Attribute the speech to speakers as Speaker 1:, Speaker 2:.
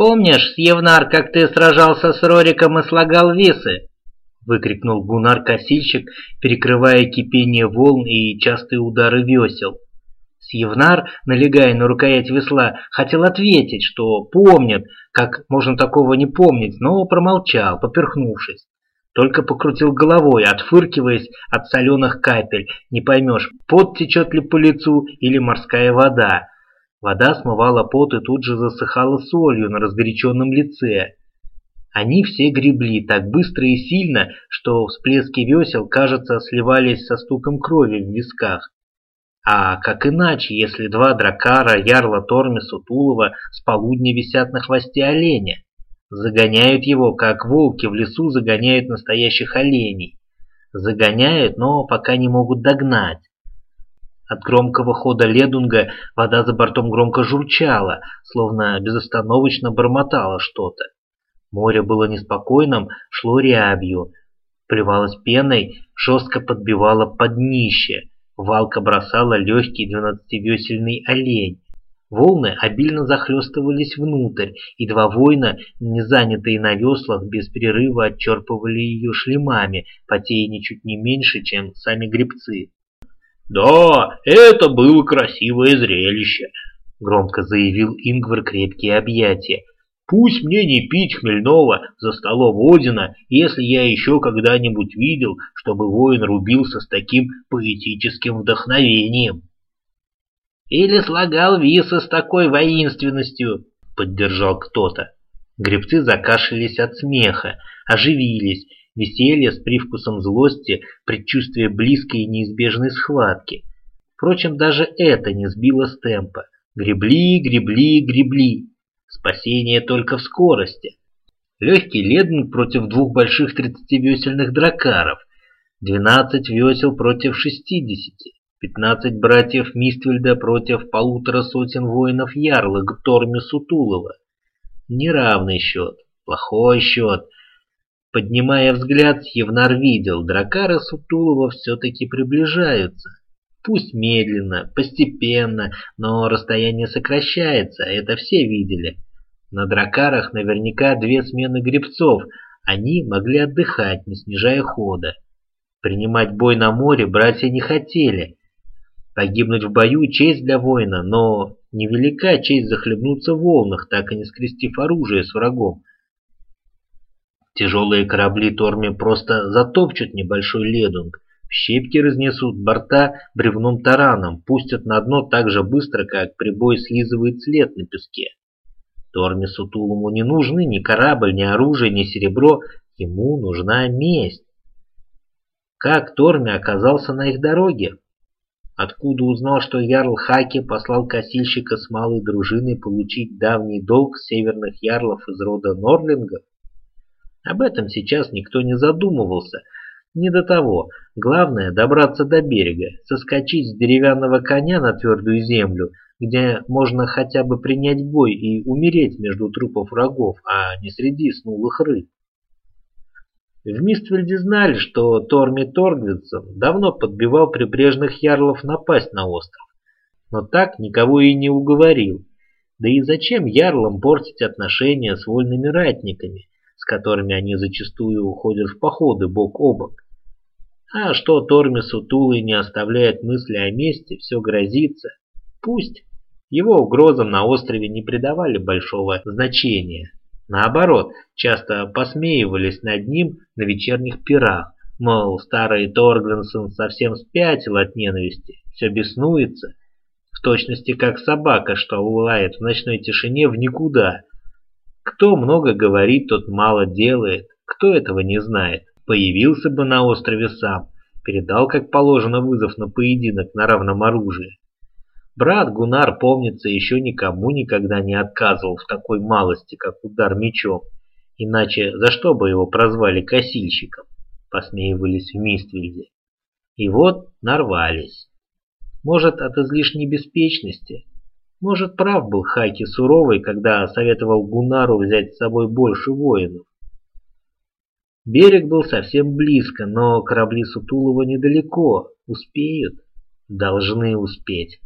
Speaker 1: «Помнишь, Сьевнар, как ты сражался с Рориком и слагал висы?» выкрикнул Гунар-косильщик, перекрывая кипение волн и частые удары весел. Сьевнар, налегая на рукоять весла, хотел ответить, что помнит, как можно такого не помнить, но промолчал, поперхнувшись. Только покрутил головой, отфыркиваясь от соленых капель. Не поймешь, пот течет ли по лицу или морская вода. Вода смывала пот и тут же засыхала солью на разгоряченном лице. Они все гребли так быстро и сильно, что всплески весел, кажется, сливались со стуком крови в висках. А как иначе, если два дракара, ярла Тормису, Тулова с полудня висят на хвосте оленя? Загоняют его, как волки в лесу загоняют настоящих оленей. Загоняют, но пока не могут догнать. От громкого хода ледунга вода за бортом громко журчала, словно безостановочно бормотала что-то. Море было неспокойным, шло рябью, плевалось пеной, жестко подбивало под днище. Валка бросала легкий двенадцативесельный олень. Волны обильно захлестывались внутрь, и два воина, не занятые на веслах, без перерыва отчерпывали ее шлемами, потея ничуть не меньше, чем сами гребцы.
Speaker 2: «Да, это было красивое зрелище», — громко заявил Ингвар крепкие объятия. Пусть мне не пить хмельного за столом Одина, если я еще когда-нибудь видел, чтобы воин рубился с таким поэтическим вдохновением.
Speaker 1: Или слагал виса с такой воинственностью, поддержал кто-то. Гребцы закашлялись от смеха, оживились, веселье с привкусом злости, предчувствие близкой и неизбежной схватки. Впрочем, даже это не сбило с темпа. Гребли, гребли, гребли. Спасение только в скорости. Легкий ледник против двух больших тридцативесельных дракаров, двенадцать весел против шестидесяти, пятнадцать братьев Миствельда против полутора сотен воинов Ярла Гторми Сутулова. Неравный счет, плохой счет. Поднимая взгляд, Евнар видел, дракары Сутулова все-таки приближаются. Пусть медленно, постепенно, но расстояние сокращается, это все видели. На дракарах наверняка две смены гребцов, они могли отдыхать, не снижая хода. Принимать бой на море братья не хотели. Погибнуть в бою – честь для воина, но невелика честь захлебнуться в волнах, так и не скрестив оружие с врагом. Тяжелые корабли Торми просто затопчут небольшой ледунг, щепки разнесут борта бревном-тараном, пустят на дно так же быстро, как прибой слизывает след на песке. Тормису Тулуму не нужны ни корабль, ни оружие, ни серебро, ему нужна месть. Как Торми оказался на их дороге? Откуда узнал, что Ярл Хаки послал косильщика с малой дружиной получить давний долг северных ярлов из рода Норлингов? Об этом сейчас никто не задумывался – не до того. Главное добраться до берега, соскочить с деревянного коня на твердую землю, где можно хотя бы принять бой и умереть между трупов врагов, а не среди снулых рыб. В Миствельде знали, что Торми Торгвитсон давно подбивал прибрежных ярлов напасть на остров, но так никого и не уговорил. Да и зачем ярлам портить отношения с вольными ратниками, которыми они зачастую уходят в походы бок о бок. А что Тормису Тулы не оставляет мысли о мести, все грозится. Пусть. Его угрозам на острове не придавали большого значения. Наоборот, часто посмеивались над ним на вечерних пирах. Мол, старый Торгвинсон совсем спятил от ненависти, все беснуется. В точности как собака, что улает в ночной тишине в никуда. Кто много говорит, тот мало делает. Кто этого не знает? Появился бы на острове сам, передал, как положено, вызов на поединок на равном оружии. Брат Гунар, помнится, еще никому никогда не отказывал в такой малости, как удар мечом. Иначе за что бы его прозвали косильщиком? Посмеивались в Миствельде. И вот нарвались. Может, от излишней беспечности, может, прав был Хаки суровый, когда советовал Гунару взять с собой больше воинов. Берег был совсем близко, но корабли Сутулова недалеко. Успеют? Должны успеть.